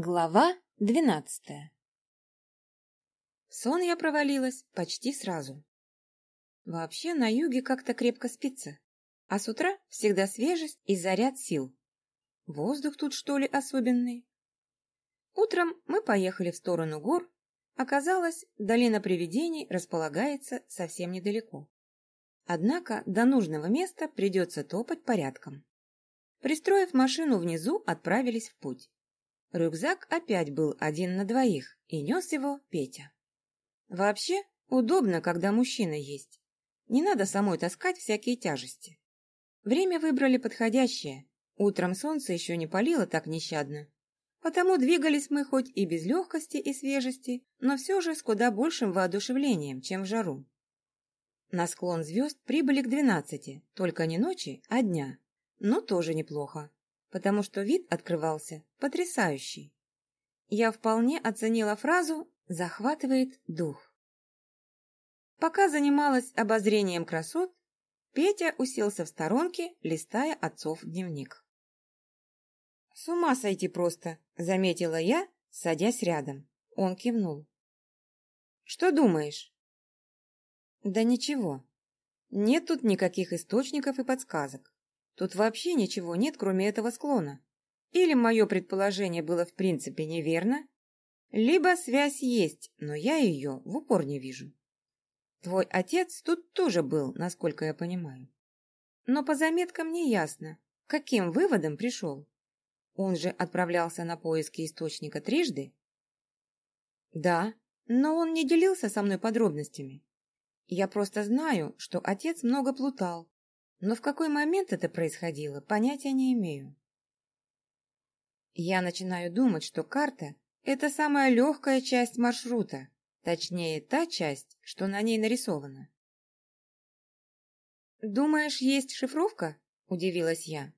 Глава двенадцатая сон я провалилась почти сразу. Вообще на юге как-то крепко спится, а с утра всегда свежесть и заряд сил. Воздух тут, что ли, особенный? Утром мы поехали в сторону гор. Оказалось, долина привидений располагается совсем недалеко. Однако до нужного места придется топать порядком. Пристроив машину внизу, отправились в путь. Рюкзак опять был один на двоих, и нес его Петя. Вообще, удобно, когда мужчина есть. Не надо самой таскать всякие тяжести. Время выбрали подходящее. Утром солнце еще не палило так нещадно. Потому двигались мы хоть и без легкости и свежести, но все же с куда большим воодушевлением, чем в жару. На склон звезд прибыли к двенадцати, только не ночи, а дня. Но тоже неплохо потому что вид открывался потрясающий. Я вполне оценила фразу «захватывает дух». Пока занималась обозрением красот, Петя уселся в сторонке, листая отцов дневник. «С ума сойти просто», — заметила я, садясь рядом. Он кивнул. «Что думаешь?» «Да ничего. Нет тут никаких источников и подсказок. Тут вообще ничего нет, кроме этого склона. Или мое предположение было в принципе неверно, либо связь есть, но я ее в упор не вижу. Твой отец тут тоже был, насколько я понимаю. Но по заметкам не ясно, каким выводом пришел. Он же отправлялся на поиски источника трижды? Да, но он не делился со мной подробностями. Я просто знаю, что отец много плутал, но в какой момент это происходило, понятия не имею. Я начинаю думать, что карта – это самая легкая часть маршрута, точнее, та часть, что на ней нарисована. «Думаешь, есть шифровка?» – удивилась я.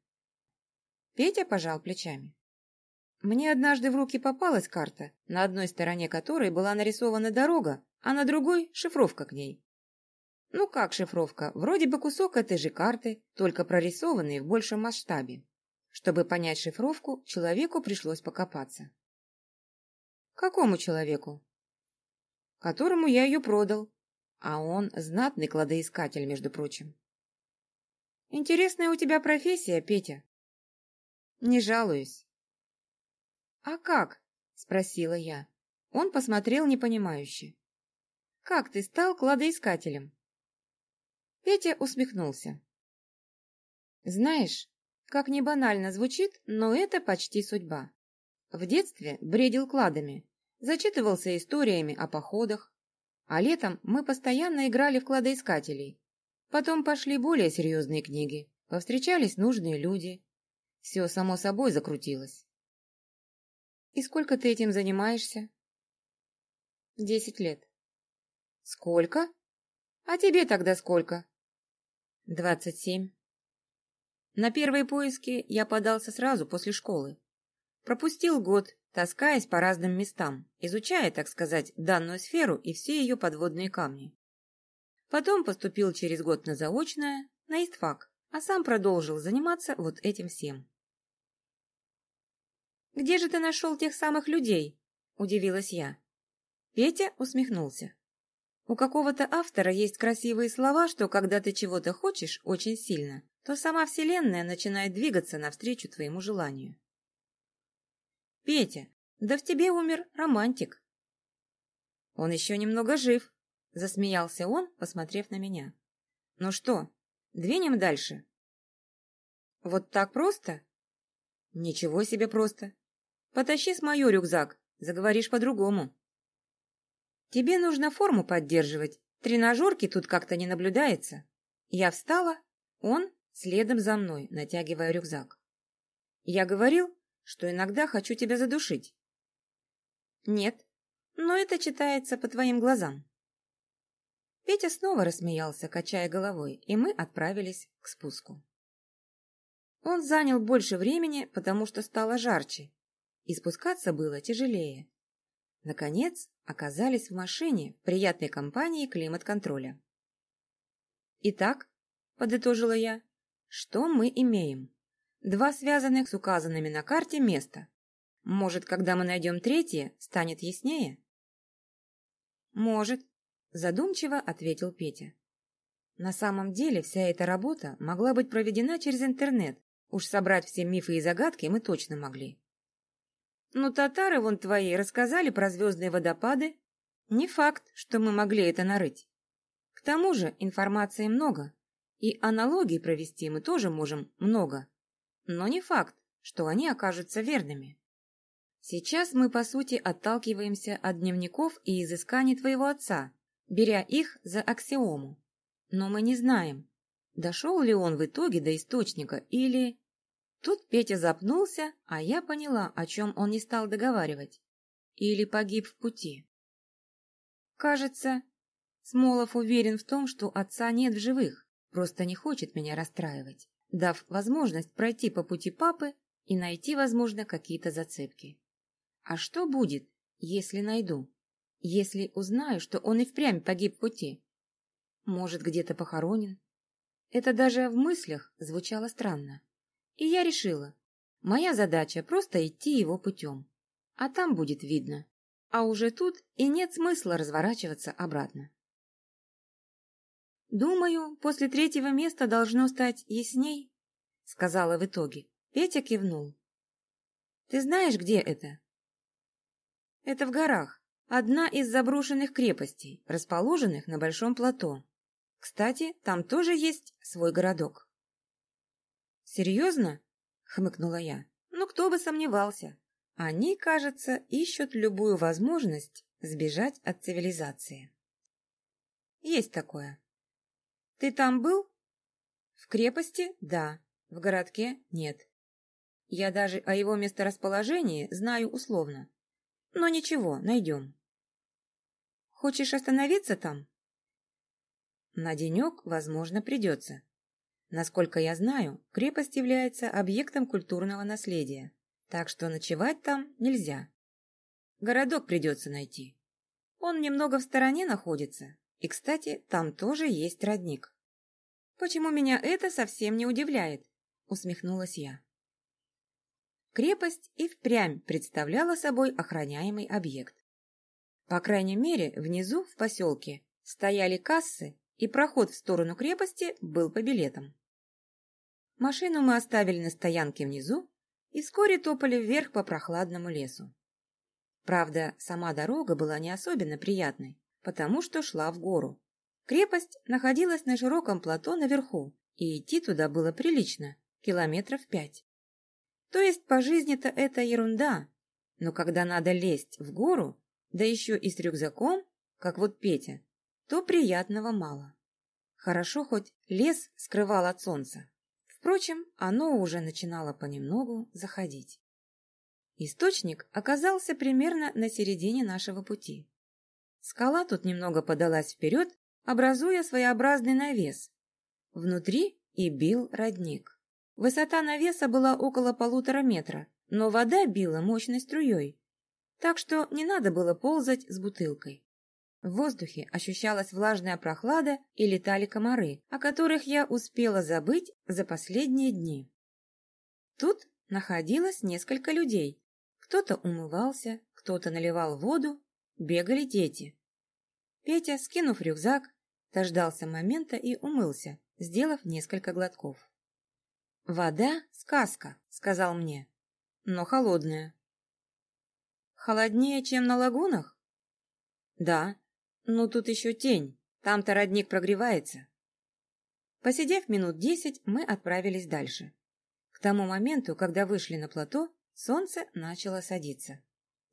Петя пожал плечами. Мне однажды в руки попалась карта, на одной стороне которой была нарисована дорога, а на другой – шифровка к ней. Ну как шифровка? Вроде бы кусок этой же карты, только прорисованный в большем масштабе. Чтобы понять шифровку, человеку пришлось покопаться. Какому человеку? Которому я ее продал. А он знатный кладоискатель, между прочим. Интересная у тебя профессия, Петя. Не жалуюсь. А как? Спросила я. Он посмотрел непонимающе. Как ты стал кладоискателем? Петя усмехнулся. Знаешь, как не банально звучит, но это почти судьба. В детстве бредил кладами, зачитывался историями о походах, а летом мы постоянно играли в кладоискателей. Потом пошли более серьезные книги, повстречались нужные люди. Все само собой закрутилось. И сколько ты этим занимаешься? Десять лет. Сколько? А тебе тогда сколько? Двадцать семь. На первые поиски я подался сразу после школы. Пропустил год, таскаясь по разным местам, изучая, так сказать, данную сферу и все ее подводные камни. Потом поступил через год на заочное, на истфак, а сам продолжил заниматься вот этим всем. «Где же ты нашел тех самых людей?» – удивилась я. Петя усмехнулся. У какого-то автора есть красивые слова, что когда ты чего-то хочешь очень сильно, то сама Вселенная начинает двигаться навстречу твоему желанию. Петя, да в тебе умер романтик. Он еще немного жив, засмеялся он, посмотрев на меня. Ну что, двинем дальше? Вот так просто? Ничего себе просто. Потащи с мою рюкзак, заговоришь по-другому. Тебе нужно форму поддерживать. Тренажерки тут как-то не наблюдается. Я встала, он следом за мной, натягивая рюкзак. Я говорил, что иногда хочу тебя задушить. Нет, но это читается по твоим глазам. Петя снова рассмеялся, качая головой, и мы отправились к спуску. Он занял больше времени, потому что стало жарче, и спускаться было тяжелее. Наконец, оказались в машине в приятной компании климат-контроля. «Итак», — подытожила я, — «что мы имеем? Два связанных с указанными на карте места. Может, когда мы найдем третье, станет яснее? Может, задумчиво ответил Петя. На самом деле вся эта работа могла быть проведена через интернет. Уж собрать все мифы и загадки мы точно могли. Ну, татары вон твои рассказали про звездные водопады. Не факт, что мы могли это нарыть. К тому же информации много, и аналогии провести мы тоже можем много. Но не факт, что они окажутся верными. Сейчас мы, по сути, отталкиваемся от дневников и изысканий твоего отца, беря их за аксиому. Но мы не знаем, дошел ли он в итоге до источника или... Тут Петя запнулся, а я поняла, о чем он не стал договаривать. Или погиб в пути. Кажется, Смолов уверен в том, что отца нет в живых, просто не хочет меня расстраивать, дав возможность пройти по пути папы и найти, возможно, какие-то зацепки. А что будет, если найду? Если узнаю, что он и впрямь погиб в пути? Может, где-то похоронен? Это даже в мыслях звучало странно. И я решила, моя задача просто идти его путем. А там будет видно. А уже тут и нет смысла разворачиваться обратно. «Думаю, после третьего места должно стать ясней», — сказала в итоге. Петя кивнул. «Ты знаешь, где это?» «Это в горах. Одна из заброшенных крепостей, расположенных на большом плато. Кстати, там тоже есть свой городок». «Серьезно?» — хмыкнула я. «Ну, кто бы сомневался. Они, кажется, ищут любую возможность сбежать от цивилизации». «Есть такое», ты там был? В крепости – да, в городке – нет. Я даже о его месторасположении знаю условно. Но ничего, найдем. Хочешь остановиться там? На денек, возможно, придется. Насколько я знаю, крепость является объектом культурного наследия, так что ночевать там нельзя. Городок придется найти. Он немного в стороне находится, и, кстати, там тоже есть родник. Почему меня это совсем не удивляет? Усмехнулась я. Крепость и впрямь представляла собой охраняемый объект. По крайней мере, внизу, в поселке, стояли кассы, и проход в сторону крепости был по билетам. Машину мы оставили на стоянке внизу и вскоре топали вверх по прохладному лесу. Правда, сама дорога была не особенно приятной потому что шла в гору. Крепость находилась на широком плато наверху, и идти туда было прилично, километров пять. То есть по жизни-то это ерунда, но когда надо лезть в гору, да еще и с рюкзаком, как вот Петя, то приятного мало. Хорошо хоть лес скрывал от солнца. Впрочем, оно уже начинало понемногу заходить. Источник оказался примерно на середине нашего пути. Скала тут немного подалась вперед, образуя своеобразный навес. Внутри и бил родник. Высота навеса была около полутора метра, но вода била мощной струей, так что не надо было ползать с бутылкой. В воздухе ощущалась влажная прохлада и летали комары, о которых я успела забыть за последние дни. Тут находилось несколько людей. Кто-то умывался, кто-то наливал воду, бегали дети. Петя, скинув рюкзак, дождался момента и умылся, сделав несколько глотков. «Вода — сказка», — сказал мне, — «но холодная». «Холоднее, чем на лагунах?» «Да, но тут еще тень, там-то родник прогревается». Посидев минут десять, мы отправились дальше. К тому моменту, когда вышли на плато, солнце начало садиться.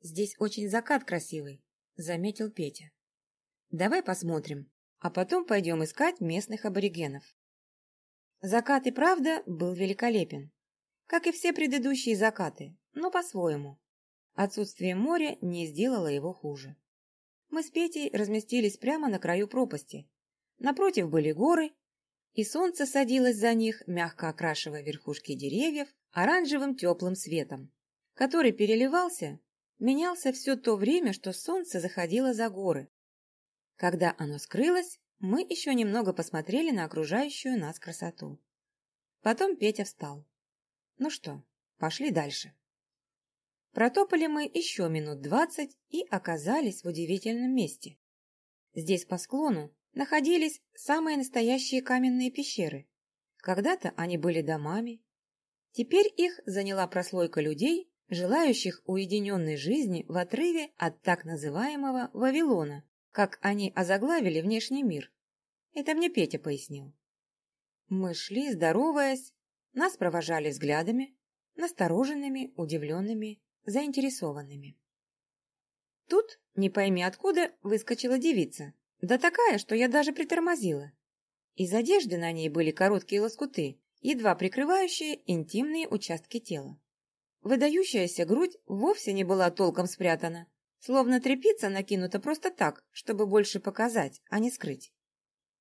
«Здесь очень закат красивый», заметил Петя. Давай посмотрим, а потом пойдем искать местных аборигенов. Закат и правда был великолепен, как и все предыдущие закаты, но по-своему. Отсутствие моря не сделало его хуже. Мы с Петей разместились прямо на краю пропасти. Напротив были горы, и солнце садилось за них, мягко окрашивая верхушки деревьев оранжевым теплым светом, который переливался менялся все то время, что солнце заходило за горы. Когда оно скрылось, мы еще немного посмотрели на окружающую нас красоту. Потом Петя встал. Ну что, пошли дальше. Протопали мы еще минут двадцать и оказались в удивительном месте. Здесь по склону находились самые настоящие каменные пещеры. Когда-то они были домами. Теперь их заняла прослойка людей, желающих уединенной жизни в отрыве от так называемого Вавилона, как они озаглавили внешний мир. Это мне Петя пояснил. Мы шли, здороваясь, нас провожали взглядами, настороженными, удивленными, заинтересованными. Тут, не пойми откуда, выскочила девица. Да такая, что я даже притормозила. Из одежды на ней были короткие лоскуты, едва прикрывающие интимные участки тела. Выдающаяся грудь вовсе не была толком спрятана, словно тряпица накинута просто так, чтобы больше показать, а не скрыть.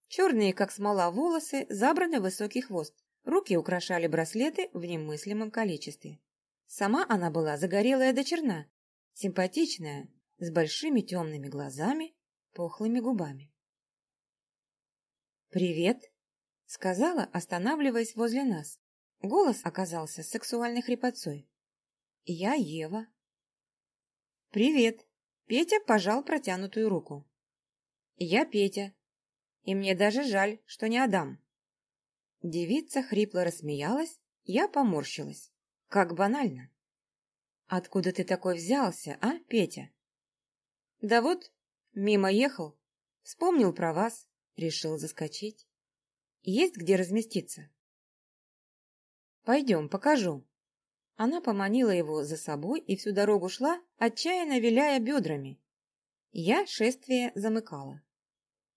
Черные, как смола, волосы забраны высокий хвост, руки украшали браслеты в немыслимом количестве. Сама она была загорелая до черна, симпатичная, с большими темными глазами, пухлыми губами. «Привет!» — сказала, останавливаясь возле нас. Голос оказался сексуальной хрипотцой. «Я Ева». «Привет!» — Петя пожал протянутую руку. «Я Петя, и мне даже жаль, что не Адам». Девица хрипло рассмеялась, я поморщилась. Как банально. Откуда ты такой взялся, а, Петя? Да вот, мимо ехал. Вспомнил про вас, решил заскочить. Есть где разместиться? Пойдем, покажу. Она поманила его за собой и всю дорогу шла, отчаянно виляя бедрами. Я шествие замыкала.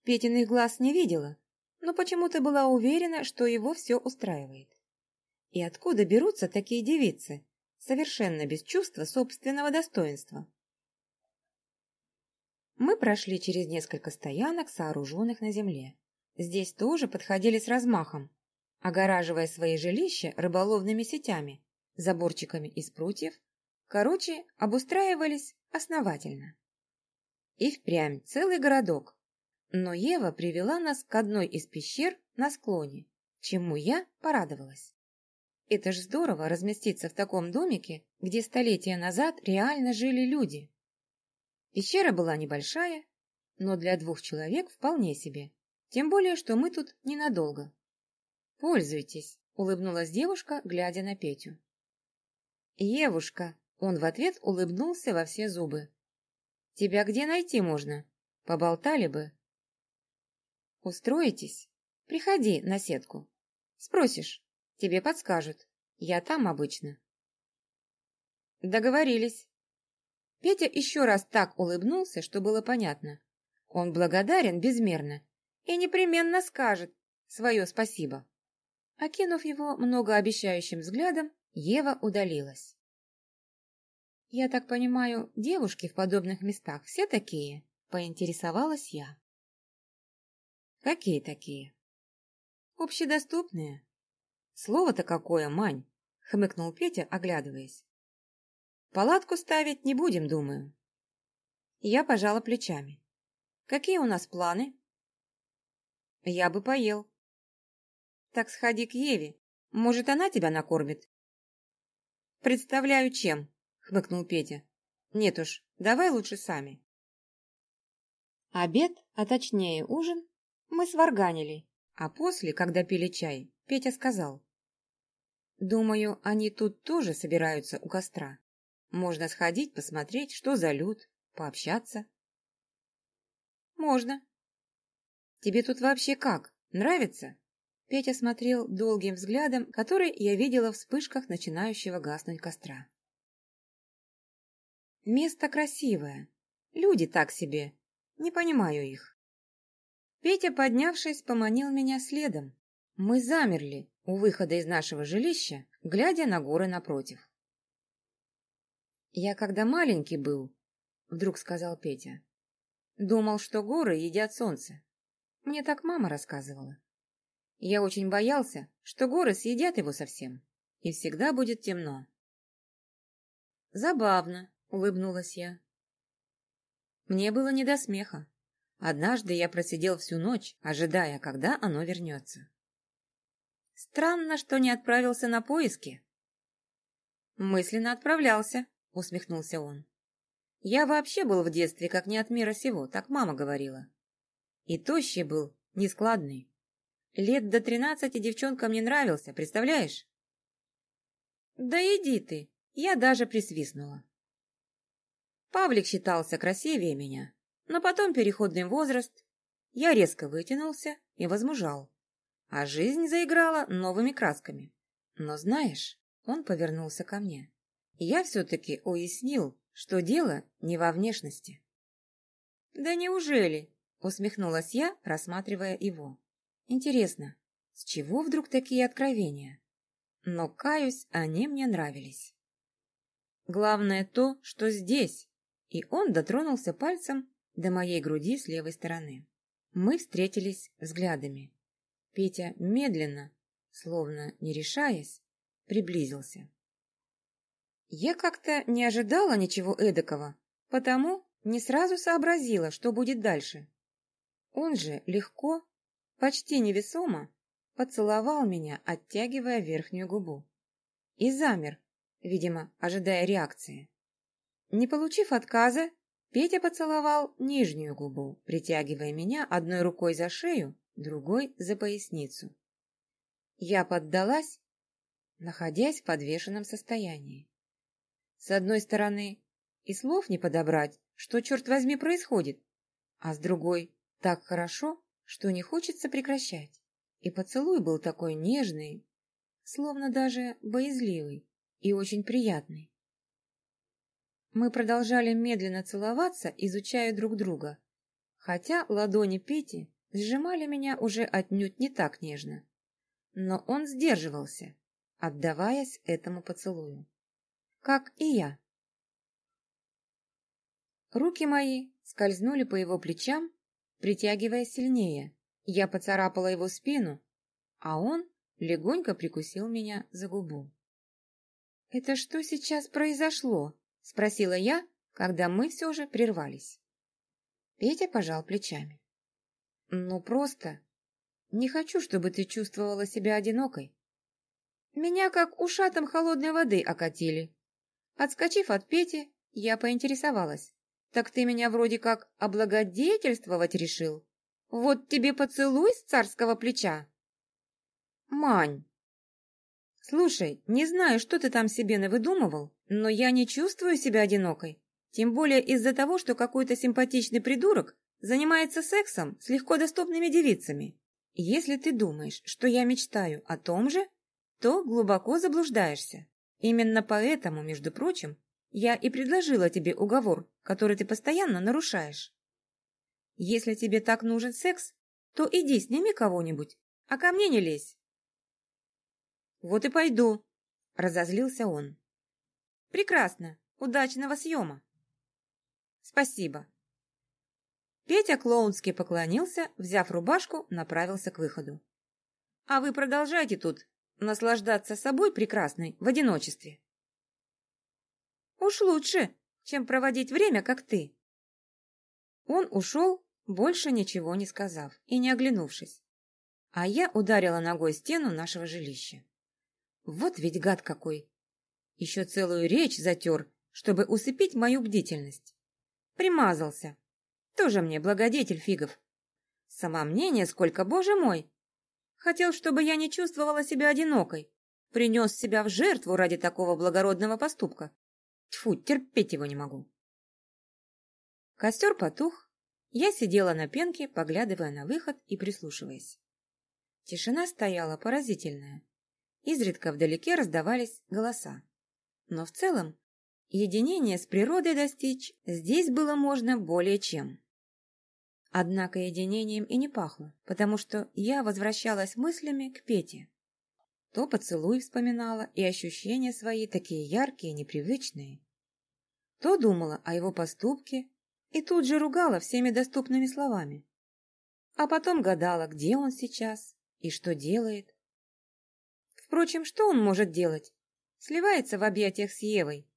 Петиных глаз не видела, но почему-то была уверена, что его все устраивает. И откуда берутся такие девицы, совершенно без чувства собственного достоинства? Мы прошли через несколько стоянок, сооруженных на земле. Здесь тоже подходили с размахом, огораживая свои жилища рыболовными сетями, заборчиками из прутьев. Короче, обустраивались основательно. И впрямь целый городок. Но Ева привела нас к одной из пещер на склоне, чему я порадовалась. Это ж здорово разместиться в таком домике, где столетия назад реально жили люди. Пещера была небольшая, но для двух человек вполне себе. Тем более, что мы тут ненадолго. «Пользуйтесь», — улыбнулась девушка, глядя на Петю. «Евушка», — он в ответ улыбнулся во все зубы. «Тебя где найти можно? Поболтали бы». «Устроитесь? Приходи на сетку. Спросишь, Тебе подскажут. Я там обычно. Договорились. Петя еще раз так улыбнулся, что было понятно. Он благодарен безмерно и непременно скажет свое спасибо. Окинув его многообещающим взглядом, Ева удалилась. «Я так понимаю, девушки в подобных местах все такие?» — поинтересовалась я. «Какие такие?» «Общедоступные. Слово-то какое, Мань! — хмыкнул Петя, оглядываясь. Палатку ставить не будем, думаю. Я пожала плечами. Какие у нас планы? Я бы поел. Так сходи к Еве. Может, она тебя накормит? Представляю, чем, хмыкнул Петя. Нет уж, давай лучше сами. Обед, а точнее ужин, мы сварганили, а после, когда пили чай, Петя сказал. Думаю, они тут тоже собираются у костра. Можно сходить, посмотреть, что за люд, пообщаться. Можно. Тебе тут вообще как? Нравится? Петя смотрел долгим взглядом, который я видела в вспышках начинающего гаснуть костра. Место красивое. Люди так себе. Не понимаю их. Петя, поднявшись, поманил меня следом. Мы замерли, у выхода из нашего жилища, глядя на горы напротив. «Я когда маленький был», — вдруг сказал Петя, — «думал, что горы едят солнце. Мне так мама рассказывала. Я очень боялся, что горы съедят его совсем, и всегда будет темно». «Забавно», — улыбнулась я. Мне было не до смеха. Однажды я просидел всю ночь, ожидая, когда оно вернется. Странно, что не отправился на поиски. Мысленно отправлялся, — усмехнулся он. «Я вообще был в детстве как не от мира сего, так мама говорила. И тощий был, нескладный. Лет до тринадцати девчонкам не нравился, представляешь?» «Да иди ты!» Я даже присвистнула. Павлик считался красивее меня, но потом переходный возраст. Я резко вытянулся и возмужал, а жизнь заиграла новыми красками. Но знаешь, он повернулся ко мне. Я все-таки уяснил, что дело не во внешности. «Да неужели?» — усмехнулась я, рассматривая его. «Интересно, с чего вдруг такие откровения?» Но, каюсь, они мне нравились. Главное то, что здесь, и он дотронулся пальцем до моей груди с левой стороны. Мы встретились взглядами. Петя медленно, словно не решаясь, приблизился. Я как-то не ожидала ничего эдакого, потому не сразу сообразила, что будет дальше. Он же легко, почти невесомо, поцеловал меня, оттягивая верхнюю губу. И замер, видимо, ожидая реакции. Не получив отказа, Петя поцеловал нижнюю губу, притягивая меня одной рукой за шею, другой за поясницу. Я поддалась, находясь в подвешенном состоянии. С одной стороны, и слов не подобрать, что, черт возьми, происходит, а с другой, так хорошо, что не хочется прекращать. И поцелуй был такой нежный, словно даже боязливый и очень приятный. Мы продолжали медленно целоваться, изучая друг друга, хотя ладони Пети сжимали меня уже отнюдь не так нежно. Но он сдерживался, отдаваясь этому поцелую. Как и я. Руки мои скользнули по его плечам, притягивая сильнее. Я поцарапала его спину, а он легонько прикусил меня за губу. «Это что сейчас произошло?» — спросила я, когда мы все же прервались. Петя пожал плечами. «Ну, просто. Не хочу, чтобы ты чувствовала себя одинокой. Меня как ушатом холодной воды окатили. Отскочив от Пети, я поинтересовалась. Так ты меня вроде как облагодетельствовать решил? Вот тебе поцелуй с царского плеча. Мань, Слушай, не знаю, что ты там себе навыдумывал, но я не чувствую себя одинокой. Тем более из-за того, что какой-то симпатичный придурок занимается сексом с легко доступными девицами. Если ты думаешь, что я мечтаю о том же, то глубоко заблуждаешься. Именно поэтому, между прочим, я и предложила тебе уговор, который ты постоянно нарушаешь. Если тебе так нужен секс, то иди сними кого-нибудь, а ко мне не лезь. «Вот и пойду», — разозлился он. «Прекрасно. Удачного съема». «Спасибо». Петя клоунски поклонился, взяв рубашку, направился к выходу. «А вы продолжайте тут наслаждаться собой прекрасной в одиночестве». «Уж лучше, чем проводить время, как ты». Он ушел, больше ничего не сказав и не оглянувшись. А я ударила ногой стену нашего жилища. Вот ведь гад какой! Еще целую речь затер, чтобы усыпить мою бдительность. Примазался. Тоже мне благодетель фигов. Самомнение сколько, боже мой! Хотел, чтобы я не чувствовала себя одинокой. Принес себя в жертву ради такого благородного поступка. Тьфу, терпеть его не могу. Костер потух. Я сидела на пенке, поглядывая на выход и прислушиваясь. Тишина стояла поразительная. Изредка вдалеке раздавались голоса. Но в целом единение с природой достичь здесь было можно более чем. Однако единением и не пахло, потому что я возвращалась мыслями к Пете. То поцелуй вспоминала и ощущения свои такие яркие, непривычные. То думала о его поступке и тут же ругала всеми доступными словами. А потом гадала, где он сейчас и что делает. Впрочем, что он может делать? Сливается в объятиях с Евой.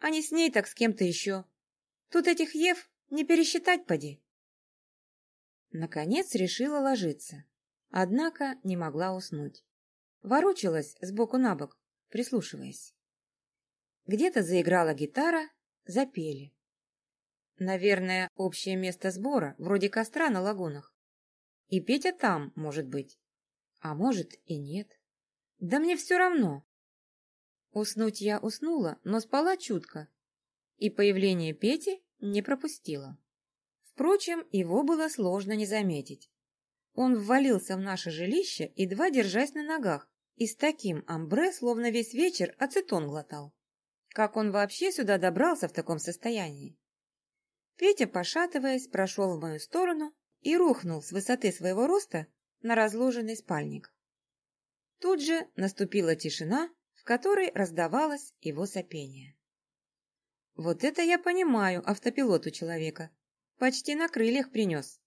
А не с ней, так с кем-то еще. Тут этих Ев не пересчитать поди. Наконец решила ложиться. Однако не могла уснуть. Ворочалась сбоку на бок, прислушиваясь. Где-то заиграла гитара, запели. Наверное, общее место сбора, вроде костра на лагунах. И Петя там, может быть. А может и нет. Да мне все равно. Уснуть я уснула, но спала чутко. И появление Пети не пропустила. Впрочем, его было сложно не заметить. Он ввалился в наше жилище, едва держась на ногах, и с таким амбре, словно весь вечер ацетон глотал. Как он вообще сюда добрался в таком состоянии? Петя, пошатываясь, прошел в мою сторону и рухнул с высоты своего роста на разложенный спальник. Тут же наступила тишина, в которой раздавалось его сопение. Вот это я понимаю автопилоту человека. Почти на крыльях принес.